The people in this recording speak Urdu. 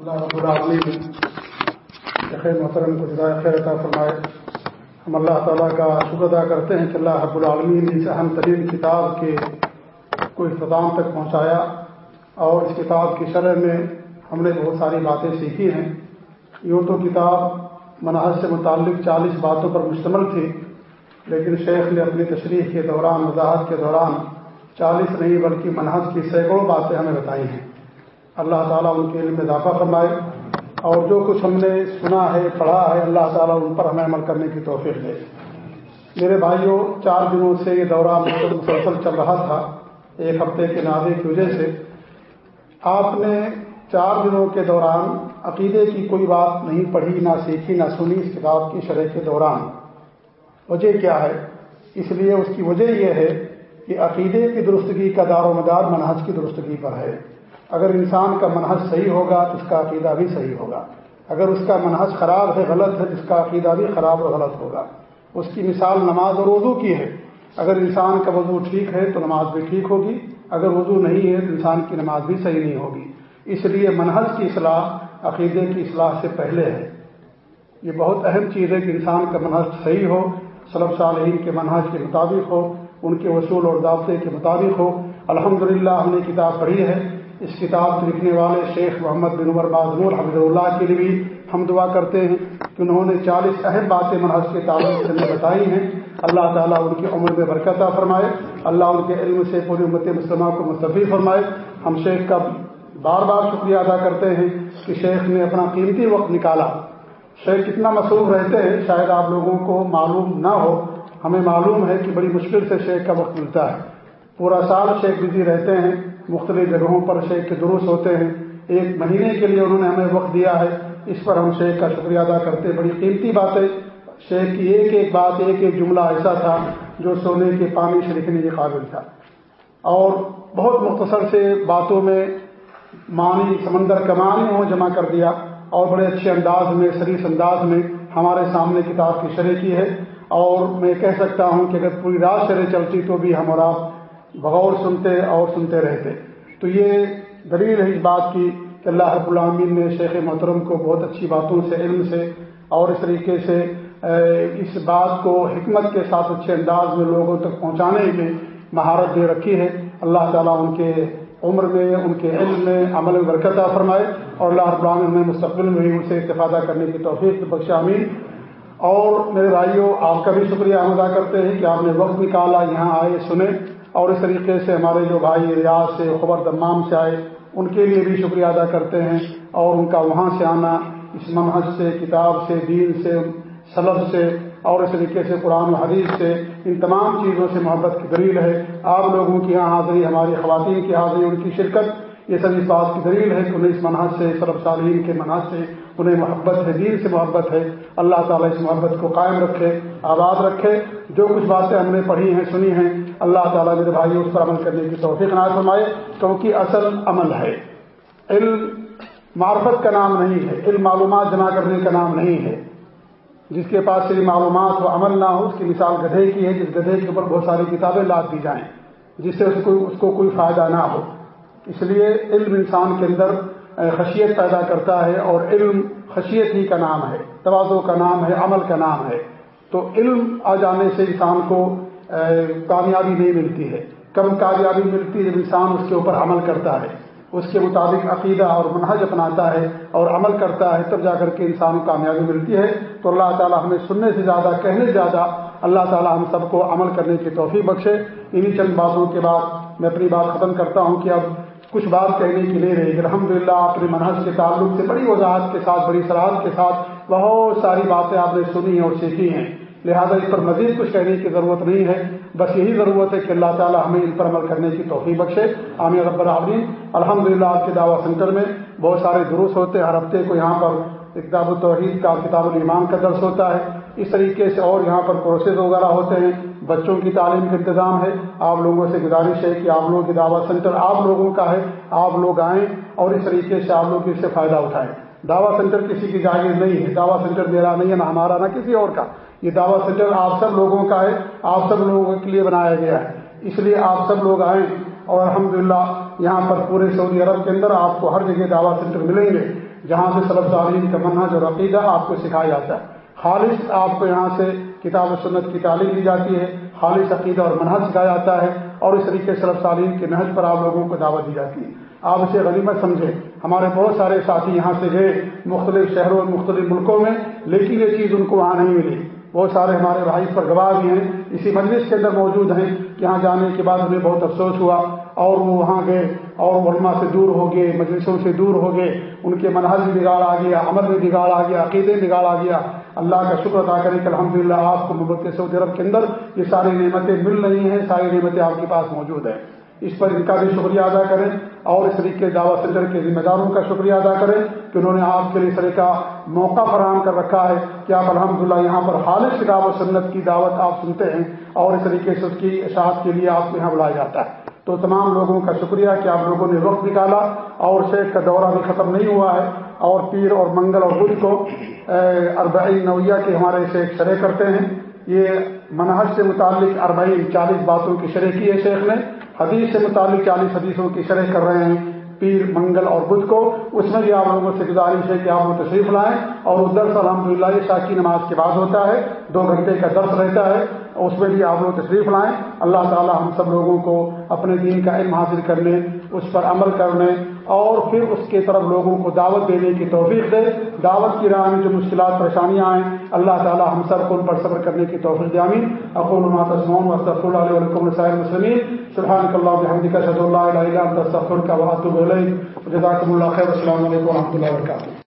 اللہ رب العالمین خیر محترم کو جدائے خیر عطا فرمائے۔ ہم اللہ تعالیٰ کا شکر ادا کرتے ہیں کہ اللہ رب العالمین نے اس اہم ترین کتاب کے کو اختتام تک پہنچایا اور اس کتاب کی شرح میں ہم نے بہت ساری باتیں سیکھی ہیں۔ یوں تو کتاب منحص سے متعلق چالیس باتوں پر مشتمل تھی، لیکن شیخ نے اپنی تشریح کے دوران، وضاحت کے دوران چالیس نہیں بلکہ منحص کی سینکڑوں باتیں ہمیں بتائی ہیں۔ اللہ تعالیٰ ان کے علم میں اضافہ فرمائے اور جو کچھ ہم نے سنا ہے، پڑھا ہے، اللہ تعالیٰ ان پر ہمیں عمل کرنے کی توفیق دے۔ میرے بھائیوں، چار دنوں سے یہ دورہ مسلسل چل رہا تھا، ایک ہفتے کے نادے کی وجہ سے۔ آپ نے چار دنوں کے دوران عقیدے کی کوئی بات نہیں پڑھی، نہ سیکھی، نہ سنی اس کتاب کی شرح کے دوران۔ وجہ کیا ہے؟ اس لیے اس کی وجہ یہ ہے کہ عقیدے کی درستگی کا دار و مدار منہج کی درستگی پر ہے۔ اگر انسان کا منحص صحیح ہوگا تو اس کا عقیدہ بھی صحیح ہوگا۔ اگر اس کا منحص خراب ہے، غلط ہے، تو اس کا عقیدہ بھی خراب اور غلط ہوگا۔ اس کی مثال نماز اور وضو کی ہے۔ اگر انسان کا وضو ٹھیک ہے تو نماز بھی ٹھیک ہوگی۔ اگر وضو نہیں ہے تو انسان کی نماز بھی صحیح نہیں ہوگی۔ اس لیے منحص کی اصلاح عقیدے کی اصلاح سے پہلے ہے۔ یہ بہت اہم چیز ہے کہ انسان کا منحص صحیح ہو صلب صالحین کے منحص کے مطابق ہو، ان کے اصول اور ضابطے کے مطابق ہو۔ الحمدللہ، ہم نے کتاب پڑھی ہے۔ اس کتاب کو لکھنے والے شیخ محمد بن عمر بازور حمد اللہ کے لیے بھی ہم دعا کرتے ہیں کہ انہوں نے چالیس اہم باتیں منحص کے تعلق سے بتائی ہیں۔ اللہ تعالیٰ ان کی عمر میں برکتہ فرمائے۔ اللہ ان کے علم سے پوری امت مسلمہ کو مستفی فرمائے۔ ہم شیخ کا بار بار شکریہ ادا کرتے ہیں کہ شیخ نے اپنا قیمتی وقت نکالا۔ شیخ کتنا مصروف رہتے ہیں، شاید آپ لوگوں کو معلوم نہ ہو۔ ہمیں معلوم ہے کہ بڑی مشکل سے شیخ کا وقت ملتا ہے۔ پورا سال شیخ بزی رہتے ہیں۔ مختلف جگہوں پر شیخ کے درست ہوتے ہیں۔ ایک مہینے کے لیے انہوں نے ہمیں وقت دیا ہے۔ اس پر ہم شیخ کا شکریہ ادا کرتے بڑی قیمتی بات ہے۔ شیخ کی ایک ایک بات، ایک ایک جملہ ایسا تھا جو سونے کے پانی سے لکھنے کے قابل تھا۔ اور بہت مختصر سے باتوں میں معنی، سمندر کا معنی انہوں جمع کر دیا۔ اور بڑے اچھے انداز میں، سریس انداز میں ہمارے سامنے کتاب کی شرح کی ہے۔ اور میں کہہ سکتا ہوں کہ اگر پوری رات شرح چلتی تو بھی ہم اور آپ بغور سنتے اور سنتے رہتے۔ تو یہ دلیل ہے اس بات کی کہ اللہ رب العامین نے شیخ محترم کو بہت اچھی باتوں سے، علم سے اور اس طریقے سے اس بات کو حکمت کے ساتھ اچھے انداز میں لوگوں تک پہنچانے میں مہارت دے رکھی ہے۔ اللہ تعالیٰ ان کے عمر میں، ان کے علم میں عمل میں برکتہ فرمائے اور اللہ رب العالمین میں مستقبل میں بھی ان سے استفادہ کرنے کی توفیق بخش امین اور میرے بھائیوں، آپ کا بھی شکریہ ادا کرتے ہیں کہ آپ نے وقت نکالا، یہاں آئے، سنیں۔ اور اس طریقے سے ہمارے جو بھائی ریاض سے خبر دمام سے آئے، ان کے لیے بھی شکریہ ادا کرتے ہیں اور ان کا وہاں سے آنا، اس منحص سے، کتاب سے، دین سے سلب سے اور اس طریقے سے قرآن و حدیث سے ان تمام چیزوں سے محبت کی دلیل ہے۔ آپ لوگوں کی یہاں حاضری، ہماری خواتین کی حاضری، ان کی شرکت، یہ سب اس بات کی دلیل ہے کہ انہیں اس منحص سے سرب صالحین کے منحص سے انہیں محبت ہے، دین سے محبت ہے۔ اللہ تعالیٰ اس محبت کو قائم رکھے، آباد رکھے۔ جو کچھ باتیں ہم نے پڑھی ہیں، سنی ہیں، اللہ تعالیٰ میرے بھائی اس پر عمل کرنے کی توفیق نہ فرمائے۔ کیونکہ اصل عمل ہے۔ علم معرفت کا نام نہیں ہے۔ علم معلومات جمع کرنے کا نام نہیں ہے۔ جس کے پاس صرف معلومات و عمل نہ ہو، اس کی مثال گدھے کی ہے، جس گدھے کے اوپر بہت ساری کتابیں لاد دی جائیں، جس سے اس کو اس کو کوئی فائدہ نہ ہو۔ اس لیے علم انسان کے اندر خشیت پیدا کرتا ہے اور علم خشیت ہی کا نام ہے توازوں کا نام ہے، عمل کا نام ہے۔ تو علم آ جانے سے انسان کو کامیابی نہیں ملتی ہے۔ کم کامیابی ملتی ہے جب انسان اس کے اوپر عمل کرتا ہے۔ اس کے مطابق عقیدہ اور منہج اپناتا ہے اور عمل کرتا ہے، تب جا کر کے انسان کو کامیابی ملتی ہے۔ تو اللہ تعالیٰ ہمیں سننے سے زیادہ، کہنے سے زیادہ اللہ تعالیٰ ہم سب کو عمل کرنے کی توفیق بخشے۔ انہیں چند باتوں کے بعد میں اپنی بات ختم کرتا ہوں کہ اب کچھ بات کہنے کی نہیں رہی الحمد للہ اپنے منحص کے تعلق سے بڑی وضاحت کے ساتھ، بڑی سراحت کے ساتھ بہت ساری باتیں آپ نے سنی ہیں اور سیکھی ہیں۔ لہذا اس پر مزید کچھ کہنے کی ضرورت نہیں ہے۔ بس یہی ضرورت ہے کہ اللہ تعالیٰ ہمیں ان پر عمل کرنے کی توفیق بخشے۔ عامر رب العالمین۔ الحمد للہ آپ کے دعوی سینٹر میں بہت سارے درست ہوتے ہیں۔ ہر ہفتے کو یہاں پر کتاب التوحید کا کتاب الایمان کا درس ہوتا ہے۔ اس طریقے سے اور یہاں پر کورسز وغیرہ ہوتے ہیں۔ بچوں کی تعلیم کا انتظام ہے، آپ لوگوں سے گزارش ہے کہ آپ لوگوں کی دعوت سینٹر آپ لوگوں کا ہے، آپ لوگ آئیں اور اس طریقے سے آپ لوگ اس سے فائدہ اٹھائیں۔ دعوی سینٹر کسی کی جاگیر نہیں ہے، دعوی سینٹر میرا نہیں ہے، نہ ہمارا، نہ کسی اور کا۔ یہ دعوی سینٹر آپ سب لوگوں کا ہے، آپ سب لوگوں کے لیے بنایا گیا ہے۔ اس لیے آپ سب لوگ آئیں اور الحمدللہ یہاں پر پورے سعودی عرب کے اندر آپ کو ہر جگہ دعوی سینٹر ملیں گے، جہاں سے سلب تعلیم کا منحج اور عقیدہ آپ کو سکھایا جاتا ہے۔ خالص آپ کو یہاں سے کتاب و سنت کی تعلیم دی جاتی ہے، خالص عقیدہ اور منحج سکھایا جاتا ہے اور اس طریقے سے سلب تعلیم کے نہج پر آپ لوگوں کو دعوت دی جاتی ہے۔ آپ اسے غنیمت سمجھیں۔ ہمارے بہت سارے ساتھی یہاں سے گئے مختلف شہروں اور مختلف ملکوں میں، لیکن یہ چیز ان کو وہاں نہیں ملی۔ بہت سارے ہمارے بھائی پر گواہ بھی ہیں۔ اسی مجلس کے اندر موجود ہیں۔ کہ یہاں جانے کے بعد انہیں بہت افسوس ہوا اور وہ وہاں گئے۔ اور علماء سے دور ہو گئے، مجلسوں سے دور ہو گئے، ان کے منحل میں بگاڑ آ گیا، عمل میں بگاڑ آ گیا، عقیدے میں بگاڑ آ گیا۔ اللہ کا شکر ادا کریں کہ الحمد آپ کو مبت سعودی عرب کے اندر یہ ساری نعمتیں مل رہی ہیں، ساری نعمتیں آپ کے پاس موجود ہیں۔ اس پر ان کا بھی شکریہ ادا کریں اور اس طریقے دعوت سینٹر کے ذمہ داروں کا شکریہ ادا کریں کہ انہوں نے آپ کے لیے اس طرح کا موقع فراہم کر رکھا ہے کہ آپ الحمد یہاں پر خالص کتاب و سنت کی دعوت آپ سنتے ہیں اور اس طریقے سے اس کی اشاعت کے لیے آپ کو یہاں بلایا جاتا ہے۔ تو تمام لوگوں کا شکریہ کہ آپ لوگوں نے وقت نکالا اور شیخ کا دورہ بھی ختم نہیں ہوا ہے اور پیر اور منگل اور بدھ کو اربعی نویہ کے ہمارے شیخ شرح کرتے ہیں۔ یہ منہج سے متعلق اربعین چالیس باتوں کی شرح کی ہے شیخ نے۔ حدیث سے متعلق چالیس حدیثوں کی شرح کر رہے ہیں پیر، منگل اور بدھ کو۔ اس میں بھی آپ لوگوں سے گزارش ہے کہ آپ لوگ تشریف لائیں۔ اور اس درس الحمد للہ یہ شاکی نماز کے بعد ہوتا ہے، دو گھنٹے کا درس رہتا ہے، اس میں بھی آپ لوگ تشریف لائیں۔ اللہ تعالی ہم سب لوگوں کو اپنے دین کا علم حاصل کرنے، اس پر عمل کرنے اور پھر اس کے طرف لوگوں کو دعوت دینے کی توفیق دے۔ دعوت کی راہ میں جو مشکلات، پریشانیاں آئیں، اللہ تعالی ہم سب کو ان پر صبر کرنے کی توفیق جامع اقول ما تسمعون واستغفر الله ولكم ولسائر المسلمين سبحانك اللهم وبحمدك، اشهد ان لا اله الا انت، استغفرك واتوب اليك جزاكم الله خير السلام عليكم ورحمه الله